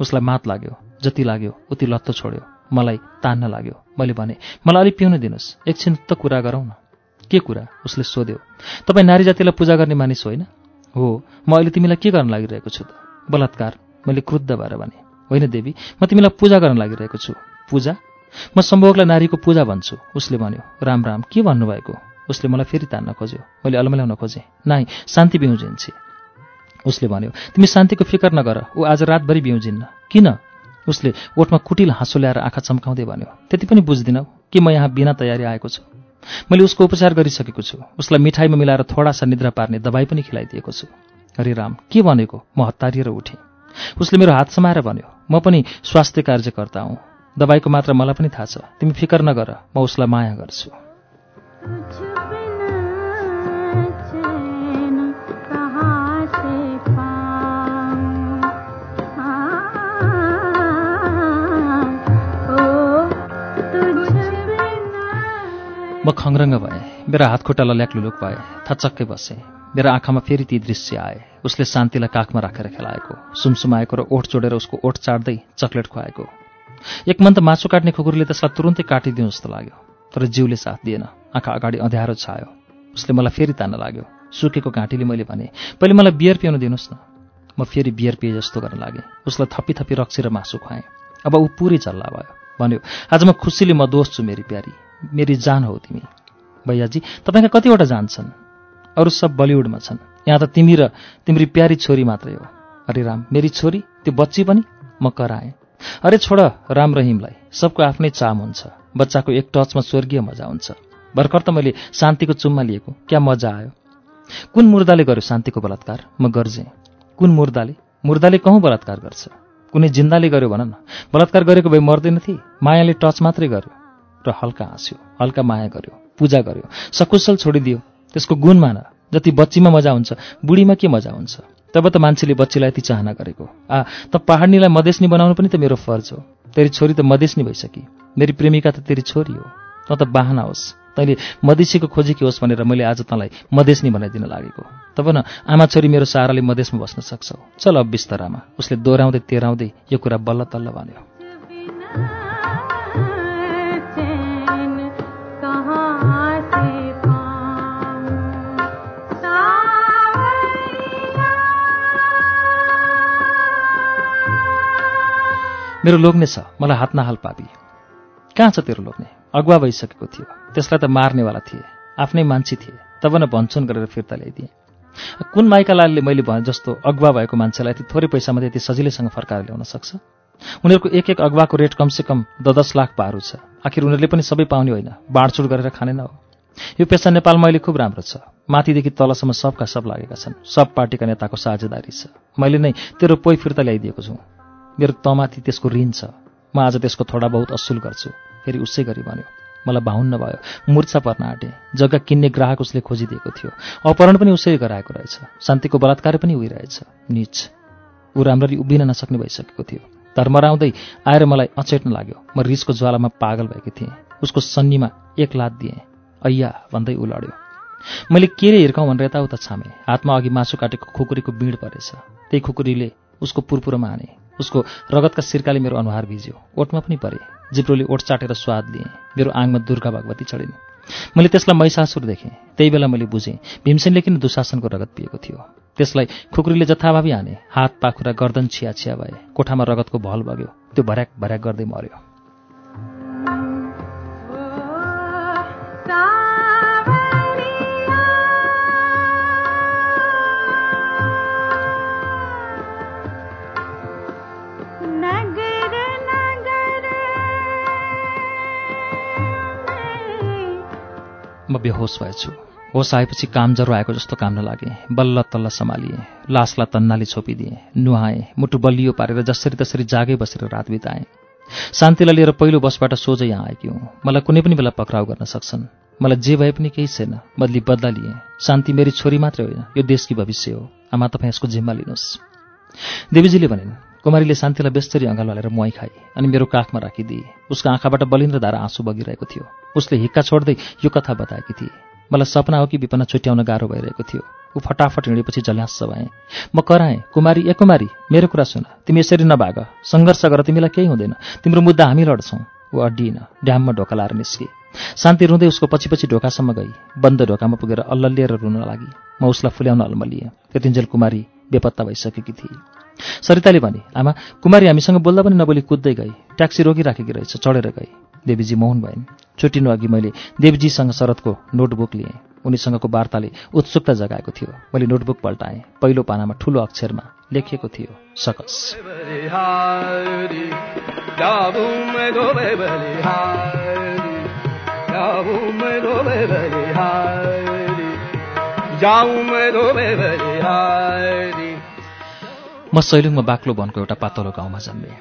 उसलाई मात लाग्यो जति लाग्यो उति लत्तो छोड्यो। मलाई तान्न लाग्यो। मैले भने मलाई अलिक पिउन दिनुहोस्। एकछिन त कुरा गरौँ न। के कुरा? उसले सोध्यो तपाईँ नारी जातिलाई पूजा गर्ने मानिस होइन? हो। म अहिले तिमीलाई के गर्न लागिरहेको छु त? बलात्कार। मैले क्रुद्ध भएर भने होइन देवी म तिमीलाई पूजा गर्न लागिरहेको छु। पूजा? म सम्भोगलाई नारीको पूजा भन्छु। उसले भन्यो राम राम के भन्नुभएको? उसले मलाई फेरि तान्न खोज्यो मैले अलमल्याउन खोजेँ। नाइ शान्ति बिउजिन्छे। उसले भन्यो तिमी शान्तिको फिकर नगर ऊ आज रातभरि बिउजिन्न। किन? उसले ओठमा कुटिल हाँसो ल्याएर आँखा चम्काउँदै भन्यो त्यति पनि बुझ्दिनौ कि म यहाँ बिना तयारी आएको छु? मैले उसको उपचार गरिसकेको छु। उसलाई मिठाईमा मिलाएर थोडा सा निद्रा पार्ने दबाई पनि खिलाइदिएको छु। हरे राम के भनेको? म हतारिएर उठेँ। उसले मेरो हात समाएर भन्यो म पनि स्वास्थ्य कार्यकर्ता हुँ। दबाईको मात्र मलाई पनि थाहा छ। तिमी फिकर नगर म उसलाई माया गर्छु। खङ्रङ्ग भएँ। मेरा हात खुट्टा लल्याक लुलुक भए। थचक्कै बसेँ। मेरो आँखामा फेरि ती दृश्य आए। उसले शान्तिलाई काखमा राखेर खेलाएको। सुमसुमाएको र ओठ जोडेर उसको ओठ चाड्दै चक्लेट खुवाएको। एक मन त मासु काट्ने खुकुरीले त्यसलाई तुरुन्तै काटिदिउँ जस्तो लाग्यो। तर जिउले साथ दिएन। आँखा अगाडि अँध्यारो छायो। उसले मलाई फेरि तान्न लाग्यो। सुकेको घाँटीले मैले भने पहिले मलाई बियर पिउन दिनुहोस् न। म फेरि बियर पिए जस्तो गर्न लागेँ। उसलाई थपी थपी रक्सी र मासु खुवाएँ। अब ऊ पुरै झल्ला भयो। भन्यो आज म खुसीले म दोष छु मेरी प्यारी। मेरी जान हौ तिमी। भैयाजी तपाईँका कतिवटा जान छन्? अरू सब बलिउडमा छन्। यहाँ त तिमी र तिम्री प्यारी छोरी मात्रै हो। अरे राम मेरी छोरी? त्यो बच्ची पनि? म कराएँ। अरे छोड राम रहिमलाई। सबको आफ्नै चाम हुन्छ। बच्चाको एक टचमा स्वर्गीय मजा हुन्छ। भर्खर त मैले शान्तिको चुम्मा लिएको। क्या मजा आयो? कुन मुर्दाले गर्यो शान्तिको बलात्कार? म गर्जेँ। कुन मुर्दाले? मुर्दाले कहूँ बलात्कार गर्छ? कुनै जिन्दाले गर्यो भन न। बलात्कार गरेको भए मर्दैनथे मायाले टच मात्रै गर्यो र हल्का हाँस्यो हल्का माया गर्यो पूजा गर्यो सकुशल छोडिदियो। त्यसको गुण मान जति बच्चीमा मजा हुन्छ बुढीमा के मजा हुन्छ? तब त मान्छेले बच्चीलाई यति चाहना गरेको। आ त पहाडनीलाई मधेसनी बनाउनु पनि त मेरो फर्ज हो। तेरी छोरी त मधेसनी भइसकी। मेरी प्रेमिका त तेरी छोरी हो। त त बाहना होस्। तैँले मधेसीको खोजेकी होस् भनेर मैले आज तँलाई मधेसनी बनाइदिन लागेको। तब न आमा छोरी मेरो सहाराले मधेसमा बस्न सक्छौ। चल अब बिस्तरामा उसले दोहोऱ्याउँदै तेह्राउँदै यो कुरा बल्ल तल्ल भन्यो। मेरो लोग्ने छ। मलाई हात नहाल पापी। कहाँ छ तेरो लोग्ने? अगुवा भइसकेको थियो। त्यसलाई त मार्नेवाला थिए। आफ्नै मान्छे थिए। तब न भन्छन् गरेर फिर्ता ल्याइदिएँ। कुन माइका लालले मैले भने जस्तो अगुवा भएको मान्छेलाई यति थोरै पैसामा यति सजिलैसँग फर्काएर ल्याउन सक्छ? उनीहरूको एक एक अगुवाको रेट कमसेकम द दस लाख पारो छ। आखिर उनीहरूले पनि सबै पाउने होइन। बाँडचुड गरेर खाने न हो। यो पेसा नेपालमा अहिले खुब राम्रो छ। माथिदेखि तलसम्म सबका सब लागेका छन्। सब पार्टीका नेताको साझेदारी छ। मैले नै तेरो पोइ फिर्ता ल्याइदिएको छु। मेरो तमाथि त्यसको ऋण छ। म आज त्यसको थोडा बहुत असुल गर्छु। फेरि उसै गरी भन्यो मलाई बाहुन्न भयो। मुर्छा पर्न आँटे। जग्गा किन्ने ग्राहक उसले खोजिदिएको थियो। अपहरण पनि उसै गराएको रहेछ। शान्तिको बलात्कार पनि उहिरहेछ निच। ऊ राम्ररी उभिन नसक्ने भइसकेको थियो। धर्मराउँदै आएर मलाई अचेट्न लाग्यो। म रिसको ज्वालामा पागल भएकी थिएँ। उसको सन्नीमा एक लात दिएँ। ऐया भन्दै ऊ लड्यो। मैले के रे हिर्काउँ भनेर यताउता छामेँ। हातमा अघि मासु काटेको खुकुरीको बिँड परेछ। त्यही खुकुरीले उसको पुरपुरोमा हाने उसको रगतका सिर्काले मेरो अनुहार भिज्यो। ओठमा पनि परे जिब्रोले ओठ चाटेर स्वाद लिएँ मेरो आङमा दुर्गा भगवती चढिन्। मैले त्यसलाई मैसासुर देखेँ। त्यही बेला मैले बुझेँ भीमसेनले किन दुशासनको रगत पिएको थियो? त्यसलाई खुकुरीले जथाभावी हाने हात पाखुरा गर्दन छिया छिया भए कोठामा रगतको भल बग्यो त्यो भर्याक भर्याक गर्दै मर्यो। बेहोस भएछु। होस आएपछि काम जरो आएको जस्तो काम्न लागेँ बल्ल तल्ल सम्हालिएँ। लासलाई तन्नाले छोपिदिएँ। नुहाएँ। मुटु बलियो पारेर जसरी तसरी जागै बसेर रात बिताएँ। शान्तिलाई लिएर पहिलो बसबाट सोझै यहाँ आएकी हुँ। मलाई कुनै पनि बेला पक्राउ गर्न सक्छन्। मलाई जे भए पनि केही छैन। बदली बदला लिएँ शान्ति मेरी छोरी मात्रै होइन। यो देशकी भविष्य हो। आमा तपाईँ यसको जिम्मा लिनुहोस्। देवीजीले भनिन् कुमारीले शान्तिलाई बेस्तरी अँगाल हालेर मुहाई खाए अनि मेरो काखमा राखिदिए। उसको आँखाबाट बलिन्द्र धारा आँसु बगिरहेको थियो। उसले हिक्का छोड्दै यो कथा बताएकी थिए। मलाई सपना हो कि विपना छुट्याउन गाह्रो भइरहेको थियो। ऊ फटाफट हिँडेपछि झल्यास भएँ। म कराएँ कुमारी ए कुमारी मेरो कुरा सुन। तिमी यसरी नभाग। सङ्घर्ष गर तिमीलाई केही हुँदैन। तिम्रो मुद्दा हामी लड्छौँ। ऊ अड्डिएन ड्याममा ढोका लाएर निस्के। शान्ति रुँदै उसको पछि पछि ढोकासम्म गई। बन्द ढोकामा पुगेर अल्ललिएर रुन लागि। म उसलाई फुल्याउन अल्मलिएँ। त्यतिन्जेल कुमारी बेपत्ता भइसकेकी थिए। सरिताले भने आमा कुमारी हामीसँग बोल्दा पनि नबोली कुद्दै गई। ट्याक्सी रोकिराखेकी रहेछ चढेर गई। देवीजी मौन भइन् छुट्टिनु अघि मैले देवजीसँग शरदको नोटबुक लिएँ। उनीसँगको वार्ताले उत्सुकता जगाएको थियो। मैले नोटबुक पल्टाएँ। पहिलो पानामा ठुलो अक्षरमा लेखिएको थियो सकस।
मैं
सैलुङमा बाक्लो वनको एउटा पातलो गाउँमा जन्मेँ।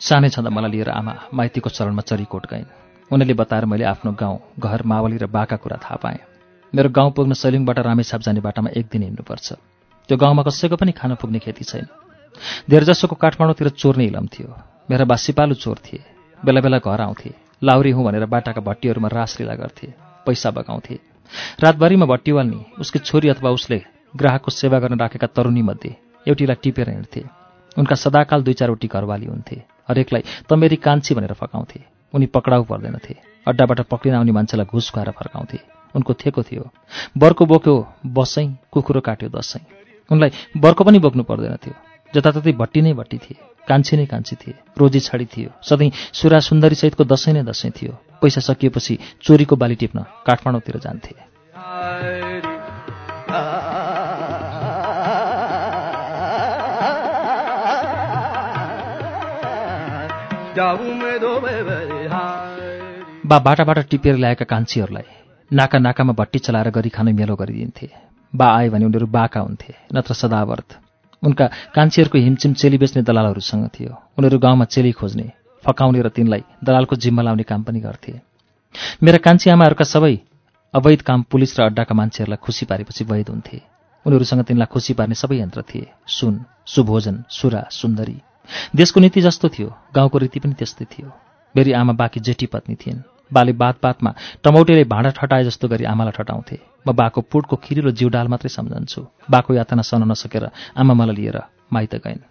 सानै छँदा मलाई लिएर आमा माइतीको चरणमा चरीकोट गइन्। उनीहरूले बताएर मैले आफ्नो गाउँ घर मावली र बाका कुरा थाहा पाएँ। मेरो गाउँ पुग्न सैलुङबाट रामेछाप जाने बाटामा एक दिन हिँड्नुपर्छ। त्यो गाउँमा कसैको पनि खान पुग्ने खेती छैन। धेरजसोको काठमाडौँतिर चोर्ने इलम थियो। मेरा बा सिपालु चोर थिए। बेला बेला घर आउँथे। लाउरी हुँ भनेर बाटाका भट्टीहरूमा रासलीला गर्थे। पैसा बगाउँथे। रातभरिमा भट्टी वाल्नी उसकी छोरी अथवा उसले ग्राहकको सेवा गर्न राखेका तरुणीमध्ये एउटीलाई टिपेर हिँड्थे। उनका सदाकाल दुई चारवटी घरवाली हुन्थे। हरेकलाई त मेरी कान्छी भनेर फकाउँथे उनी पक्राउ पर्दैनथे अड्डाबाट पक्रिन आउने मान्छेलाई घुस खुवाएर फर्काउँथे। उनको थेको थियो बर्को बोक्यो बसैँ कुकुरो काट्यो दसैँ। उनलाई बर्को पनि बोक्नु पर्दैनथ्यो जताततै भट्टी नै भट्टी थिए कान्छी नै कान्छी थिए रोजी छाडी थियो सधैँ सुरा सुन्दरीसहितको दसैँ नै दसैँ थियो। पैसा सकिएपछि चोरीको बाली टिप्न काठमाडौँतिर जान्थे। बा बाटाबाट टिपेर ल्याएका कान्छीहरूलाई नाका नाकामा भट्टी चलाएर गरी खान मेलो गरिदिन्थे। बा आए भने उनीहरू बाका हुन्थे नत्र सदावर्त। उनका कान्छीहरूको हिमचिम चेली बेच्ने दलालहरूसँग थियो। उनीहरू गाउँमा चेली खोज्ने फकाउने र तिनलाई दलालको जिम्मा लाउने काम पनि गर्थे। मेरा कान्छी आमाहरूका सबै अवैध काम पुलिस र अड्डाका मान्छेहरूलाई खुसी पारेपछि वैध हुन्थे। उनीहरूसँग तिनलाई खुसी पार्ने सबै यन्त्र थिए। सुन सुभोजन सुरा सुन्दरी। देशको नीति जस्तो थियो गाउँको रीति पनि त्यस्तै थियो। मेरी आमा बाँकी जेठी पत्नी थिइन्। बाले बात बातमा टमौटेले भाँडा ठटाए जस्तो गरी आमालाई ठटाउँथे। म बाको पुटको खिरिलो जिउडाल मात्रै सम्झन्छु। बाको यातना सहन नसकेर आमा मलाई लिएर माइत गइन्।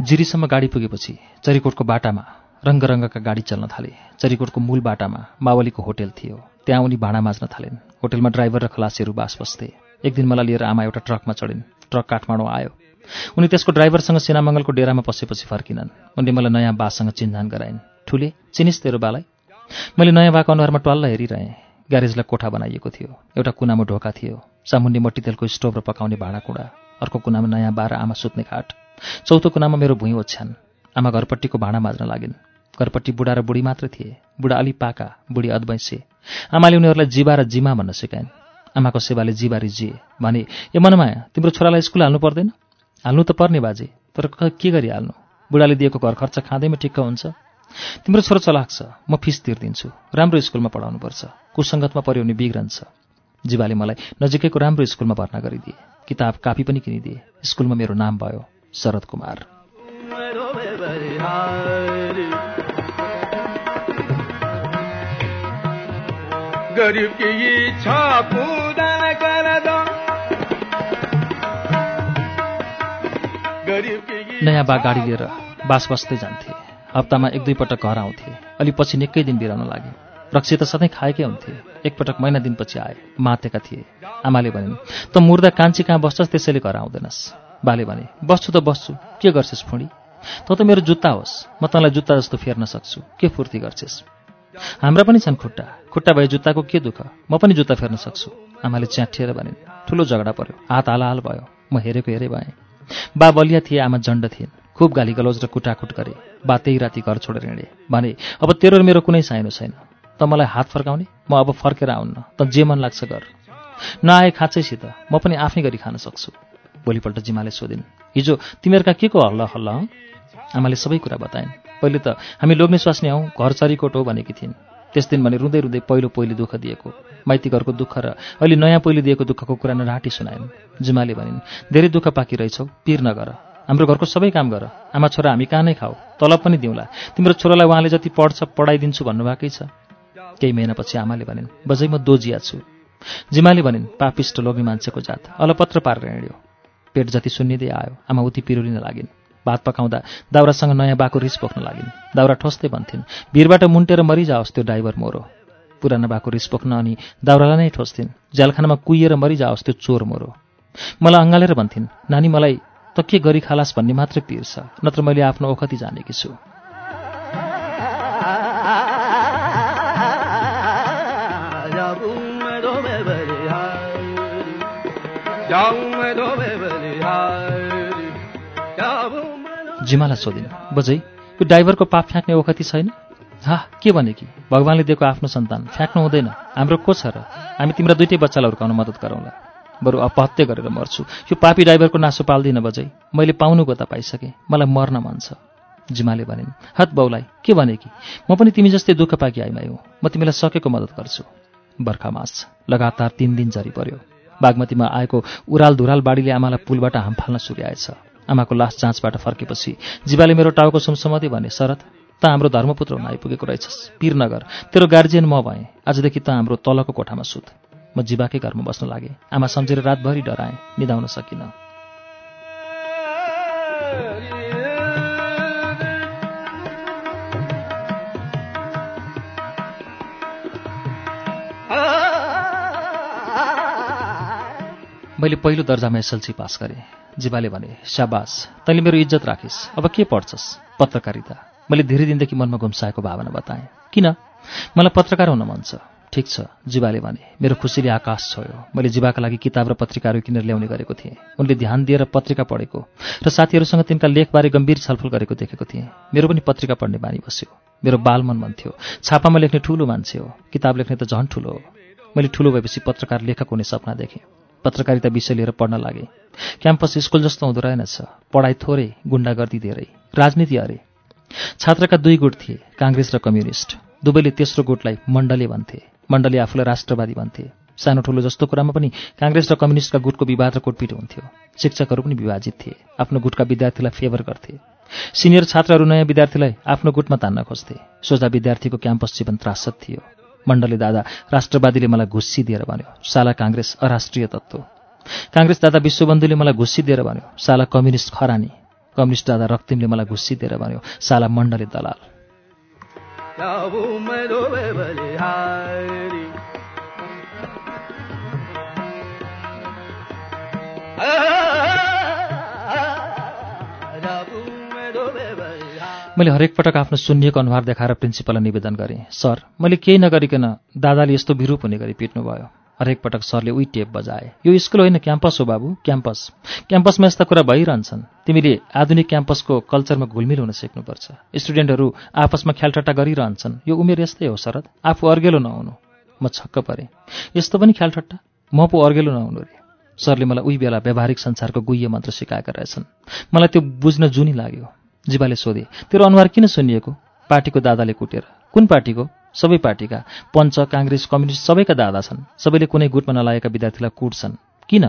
जिरीसम्म गाडी पुगेपछि चरीकोटको बाटामा रङ्गरङ्गका गाडी चल्न थाले। चरीकोटको मूल बाटामा मावलीको होटेल थियो। त्यहाँ उनी भाँडा माझ्न थालिन्। होटेलमा ड्राइभर र खलासीहरू बास बस्थे। एक दिन मलाई लिएर आमा एउटा ट्रकमा चढिन्। ट्रक काठमाडौँ आयो। उनी त्यसको ड्राइभरसँग सेनामङ्गलको डेरामा पसेपछि फर्किनन्। उनले मलाई नयाँ बासँग चिन्जान गराइन्। ठुले चिनिस् तेरो बालाई? मैले नयाँ बाको अनुहारमा ट्वाल्ल हेरिरहेँ। ग्यारेजलाई कोठा बनाइएको थियो। एउटा कुनामा ढोका थियो। सामुन्ने मट्टी तेलको स्टोभ र पकाउने भाँडाकुँडा। अर्को कुनामा नयाँ बा आमा सुत्ने खाट। चौथो कुनामा मेरो भुइँ ओछ्यान आमा घरपट्टिको भाँडा माझ्न लागिन्। घरपट्टि बुढा र बुढी मात्र थिए। बुढा अलि पाका बुढी अद्वैंसे। आमाले उनीहरूलाई जीवा र जिमा भन्न सिकाइन्। आमाको सेवाले जीवा रिजिए भने ए मनमाया तिम्रो छोरालाई स्कुल हाल्नु पर्दैन? हाल्नु त पर्ने बाजे तर क- के गरिहाल्नु बुढाले दिएको घर खर्च खाँदैमा ठिक्क हुन्छ? तिम्रो छोरो चलाक छ म फिस तिर्दिन्छु। राम्रो स्कुलमा पढाउनुपर्छ। कुसङ्गतमा पऱ्यो भने बिग्रन्छ। जीवाले मलाई नजिकैको राम्रो स्कुलमा भर्ना गरिदिए। किताब कापी पनि किनिदिए। स्कुलमा मेरो नाम भयो शरद कुमार।
गरीब की इच्छा पूरा
नयाँ बा गाडी लिएर बास बस्दै जान्थे। हप्तामा एक दुई पटक घर आउँथे। अलि पछि निकै दिन बिराउन लागे। रक्सी त सधैँ खाएकै हुन्थे। एकपटक महिना दिनपछि आए। मातेका थिए। आमाले भनिन् त मुर्दा कान्छी कहाँ बस्छस्? त्यसैले घर आउँदैनस्। बाले भने बस्छु त बस्छु। के गर्छस् फुडी? तँ त मेरो जुत्ता होस्। म तँलाई जुत्ता जस्तो फेर्न सक्छु। के फुर्ती गर्छस्? हाम्रा पनि छन् खुट्टा। खुट्टा भए जुत्ताको के दुःख? म पनि जुत्ता फेर्न सक्छु। आमाले च्याठिएर भनिन् ठुलो झगडा पर्यो। हात हाल भयो। म हेरेको हेरे भएँ। बा बलिया थिए आमा जण्ड थिइन् खुब गाली गलौज र कुटाकुट गरे। बा त्यही राति घर छोडेर हिँडे। भने अब तेरो मेरो कुनै साइनो छैन। त मलाई हात फर्काउने? म अब फर्केर आउन्न। त जे मन लाग्छ गर। नआए खाँचैसित। म पनि आफ्नै गरी खान सक्छु। भोलिपल्ट जिमाले सोधिन् हिजो तिमीहरूका के को हल्ला हल्ला आमाले सबै कुरा बताइन्। पहिले त हामी लोग्ने स्वास्नी हौ घर चरीकोट हो भनेकी थिइन्। त्यस दिन भने रुँदै रुँदै पहिलो पहिलो दुःख दिएको माइती घरको दुःख र अहिले नयाँ पहिलो दिएको दुःखको कुरा नराटी सुनाइन् जुमाले भनिन् धेरै दुःख पाकिरहेछौ पिर नगर। हाम्रो घरको सबै काम गर। आमा छोरा हामी कहाँ नै खाऊ तलब पनि दिउँला। तिम्रो छोरालाई उहाँले जति पढ्छ पढाइदिन्छु भन्नुभएकै छ। केही महिनापछि आमाले भनिन् बजै म दोजिया छु। जिमाले भनिन् पापिष्ट लोग्ने मान्छेको जात। अलपत्र पारेर हिँड्यो। पेट जति सुन्निँदै आयो आमा उति पिरुलिन लागिन्। भात पकाउँदा दाउरासँग नयाँ बाको रिस पोख्न लागिन्। दाउरा ठोस्दै भन्थिन् भिरबाट मुन्टेर मरिजाओस् त्यो ड्राइभर मोरो। पुरानो बाको रिस पोख्न अनि दाउरालाई नै ठोस्थिन् झ्यालखानामा कुहिएर मरिजाओस् त्यो चोर मोरो। मलाई अँगालेर भन्थिन् नानी मलाई त के गरी खालास भन्ने मात्रै पिर छ नत्र मैले आफ्नो ओखति जानेकी छु। (laughs) जिमालाई सोधिन्। बजै यो ड्राइभरको पाप फ्याँक्ने ओखति छैन? हा के भने कि? भगवान्ले दिएको आफ्नो सन्तान। फ्याँक्नु हुँदैन। हाम्रो को छ र? हामी तिम्रा दुइटै बच्चालाई हुर्काउन मद्दत गरौँला। बरु अपहत्या गरेर मर्छु। यो पापी ड्राइभरको नासो पाल्दिनँ बजै। मैले पाउनु गोता पाइसकेँ? मलाई मर्न मन छ। जिमाले भनिन् हत बाउलाई के भने कि? म पनि तिमी जस्तै दुःख पाकी आइमाई हो। म तिमीलाई सकेको मद्दत गर्छु। बर्खा मास लगातार तिन दिन झरी पर्यो। बागमतीमा आएको उराल धुराल बाढीले आमालाई पुलबाट हाम फाल्न सुर्याएछ। आमाको लास जाँचबाट फर्केपछि जीवाले मेरो टाउको सुमसुमती भने शरद त हाम्रो धर्मपुत्रमा आइपुगेको रहेछस्। पिर नगर तेरो गार्जियन म भएँ। आजदेखि त हाम्रो तलको कोठामा सुत। म जीवाकै घरमा बस्न लागेँ। आमा सम्झेर रातभरि डराएँ। निधाउन सकिनँ। मैले पहिलो दर्जामा एसएलसी पास गरेँ। जीवाले भने शाबास तैँले मेरो इज्जत राखिस्। अब के पढ्छस्? पत्रकारिता। मैले धेरै दिनदेखि मनमा गुम्साएको भावना बताएँ। किन? मलाई पत्रकार हुन मन छ। ठिक छ जीवाले भने मेरो खुसीले आकाश छोयो। मैले जीवाका लागि किताब र पत्रिकाहरू किनेर ल्याउने गरेको थिएँ। उनले ध्यान दिएर पत्रिका पढेको र साथीहरूसँग तिनका लेखबारे गम्भीर छलफल गरेको देखेको थिएँ। मेरो पनि पत्रिका पढ्ने बानी बस्यो। मेरो बालमन भन्थ्यो छापामा लेख्ने ठुलो मान्छे हो। किताब लेख्ने त झन् ठुलो हो। मैले ठुलो भएपछि पत्रकार लेखक हुने सपना देखेँ। पत्रकारिता विषय लिएर पढ्न लागे। क्याम्पस स्कुल जस्तो हुँदो रहेनछ पढाइ थोरै गुण्डागर्दी धेरै। राजनीति अरे छात्रका दुई गुट थिए काङ्ग्रेस र कम्युनिस्ट। दुवैले तेस्रो गुटलाई मण्डले भन्थे। मण्डले आफूलाई राष्ट्रवादी भन्थे। सानो ठुलो जस्तो कुरामा पनि काङ्ग्रेस र कम्युनिस्टका गुटको विवाद र कुटपिट हुन्थ्यो। शिक्षकहरू पनि विभाजित थिए। आफ्नो गुटका विद्यार्थीलाई फेभर गर्थे। सिनियर छात्रहरू नयाँ विद्यार्थीलाई आफ्नो गुटमा तान्न खोज्थे। सोझा विद्यार्थीको क्याम्पस जीवन त्रासद थियो। मण्डले दादा राष्ट्रवादीले मलाई घुस्सी दिएर भन्यो साला काङ्ग्रेस अराष्ट्रिय तत्त्व काङ्ग्रेस दादा विश्वबन्धुले मलाई घुस्सी दिएर भन्यो साला कम्युनिस्ट खरानी कम्युनिस्ट दादा रक्तिमले मलाई घुस्सी दिएर भन्यो साला मण्डले दलाल। मैले हरेक पटक आफ्नो सुन्निएको अनुहार देखाएर प्रिन्सिपललाई निवेदन गरेँ सर मैले केही नगरिकन दादाले यस्तो विरूप हुने गरी पिट्नुभयो। हरेक पटक सरले उही टेप बजाए। यो स्कुल होइन क्याम्पस हो बाबु क्याम्पस। क्याम्पसमा यस्ता कुरा भइरहन्छन्। तिमीले आधुनिक क्याम्पसको कल्चरमा घुलमिल हुन सिक्नुपर्छ। स्टुडेन्टहरू आपसमा ख्यालठट्टा गरिरहन्छन्। यो उमेर यस्तै हो शरद। आफू अर्गेलो नहुनु। म छक्क परेँ। यस्तो पनि ख्यालठट्टा? म पो अर्गेलो नहुनु रे। सरले मलाई उही बेला व्यावहारिक संसारको गुह्य मन्त्र सिकाएका रहेछन्। मलाई त्यो बुझ्न जुनी लाग्यो। जीवाले सोधे तेरो अनुहार किन सुनिएको पार्टीको दादाले कुटेर। कुन पार्टीको? सबै पार्टीका। पञ्च काङ्ग्रेस कम्युनिस्ट सबैका दादा छन्। सबैले कुनै गुटमा नलागेका विद्यार्थीलाई कुट्छन् किन?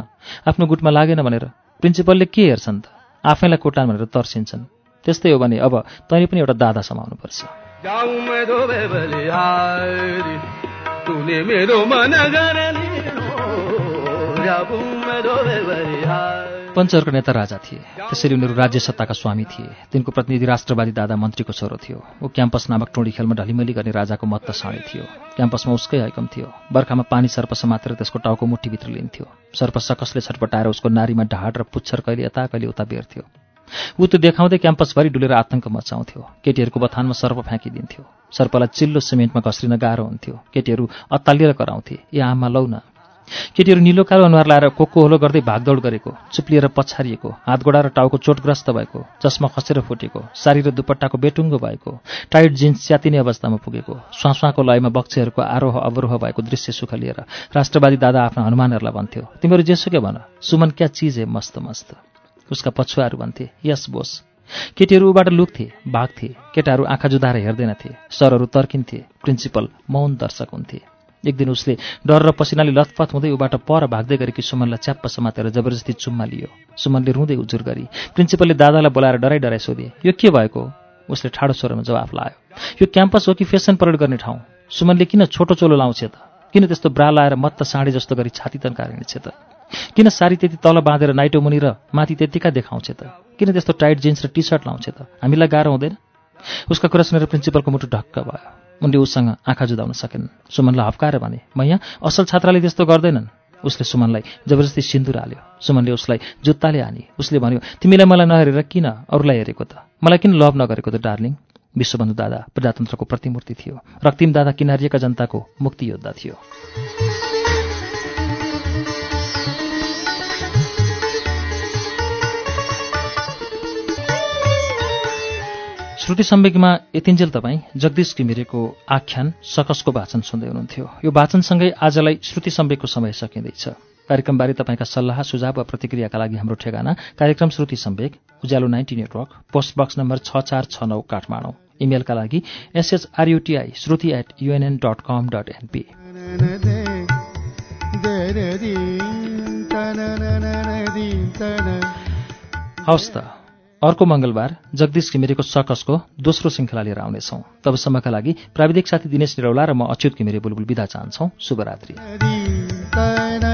आफ्नो गुटमा लागेन भनेर प्रिन्सिपलले के हेर्छन् त? आफैलाई कुटान भनेर तर्सिन्छन्। त्यस्तै हो भने अब तैँले पनि एउटा दादा समाउनुपर्छ।
मेरो
पञ्चहरूका नेता राजा थिए। त्यसरी उनीहरू राज्य सत्ताका स्वामी थिए। तिनको प्रतिनिधि राष्ट्रवादी दादा मन्त्रीको छोरो थियो। ऊ क्याम्पस नामक टोडी खेलमा ढलिमली गर्ने राजाको मत साँडे थियो। क्याम्पसमा उसकै हैकम थियो। बर्खामा पानी सर्प समातेर त्यसको टाउको मुठीभित्र लिन्थ्यो। सर्प सकसले छटपटाएर उसको नारीमा ढाड र पुच्छर कहिले यता कहिले उता बेर्थ्यो। ऊ त्यो देखाउँदै क्याम्पसभरि डुलेर आतङ्क मचाउँथ्यो केटीहरूको बथानमा सर्प फ्याँकिदिन्थ्यो। सर्पलाई चिल्लो सिमेन्टमा घस्रिन गाह्रो हुन्थ्यो। केटीहरू अत्तालिएर कराउँथे। ए आमा लौ न। केटीहरू निलो कालो अनुहार लाएर कोको होलो गर्दै भागदौड गरेको चुप्लिएर पछारिएको हातगोडा र टाउको चोटग्रस्त भएको चस्मा खसेर फुटेको सारी र दुपट्टाको बेटुङ्गो भएको टाइट जिन्स च्यातिने अवस्थामा पुगेको स्वास्वाको लयमा बक्सेहरूको आरोह अवरोह भएको दृश्य सुख लिएर राष्ट्रवादी दादा आफ्ना हनुमानहरूलाई भन्थ्यो तिमीहरू जेसुकै भन सुमन क्या चिज हे मस्त मस्त? उसका पछुवाहरू भन्थे यस बोस। केटीहरू ऊबाट लुक्थे भाग्थे केटाहरू आँखा जुधाएर हेर्दैनथे सरहरू तर्किन्थे प्रिन्सिपल मौन दर्शक हुन्थे। एक दिन उसले डर र पसिनाले लथपथ हुँदै ऊबाट पर भाग्दै गरेकी सुमनलाई च्याप्प समातेर जबरजस्ती चुम्मा लियो। सुमनले रुँदै उजुर गरी प्रिन्सिपलले दादालाई बोलाएर डराइ डराइ सोधे यो के भएको? उसले ठाडो स्वरमा जवाफ लायो यो क्याम्पस हो कि फेसन परेड गर्ने ठाउँ? सुमनले किन छोटो चोलो लाउँछ त? किन त्यस्तो ब्रा लाएर मत्त साँडे जस्तो गरी छाती तन्काएर हिँड्छ त? किन सारी त्यति तल बाँधेर नाइटो मुनि र माथि त्यतिका देखाउँछ त? किन त्यस्तो टाइट जिन्स र टी सर्ट लाउँछ त? हामीलाई गाह्रो हुँदैन? उसका कुरा सुनेर प्रिन्सिपलको मुटु ढक्क भयो। उनले उसँग आँखा जुदाउन सकेन सुमनलाई हप्काएर भने म यहाँ असल छात्राले त्यस्तो गर्दैनन्। उसले सुमनलाई जबरजस्ती सिन्दुर हाल्यो। सुमनले उसलाई जुत्ताले हानी। उसले भन्यो तिमीलाई मलाई नहेरेर किन अरूलाई हेरेको त? मलाई किन लभ नगरेको त डार्लिङ? विश्वबन्धु दादा प्रजातन्त्रको प्रतिमूर्ति थियो। रक्तिम दादा किनारिएका जनताको मुक्ति योद्धा थियो। श्रुति सम्वेकमा यतिन्जेल तपाईँ जगदीश घिमिरेको आख्यान सकसको वाचन सुन्दै हुनुहुन्थ्यो। यो वाचनसँगै आजलाई श्रुति सम्वेकको समय सकिँदैछ। कार्यक्रमबारे तपाईँका सल्लाह सुझाव वा प्रतिक्रियाका लागि हाम्रो ठेगाना कार्यक्रम Shruti Sambeg Ujyalo ninety network post box number छ चार छ नौ काठमाडौँ। इमेलका लागि S H R U T I Shruti at U N N dot com dot N P हवस् त। अर्को मङ्गलबार जगदीश घिमिरेको सकसको दोस्रो श्रृङ्खला लिएर आउनेछौँ। तबसम्मका लागि प्राविधिक साथी दिनेश निरौला र म अच्युत घिमिरे बुलबुल विदा चाहन्छौँ। शुभरात्रि।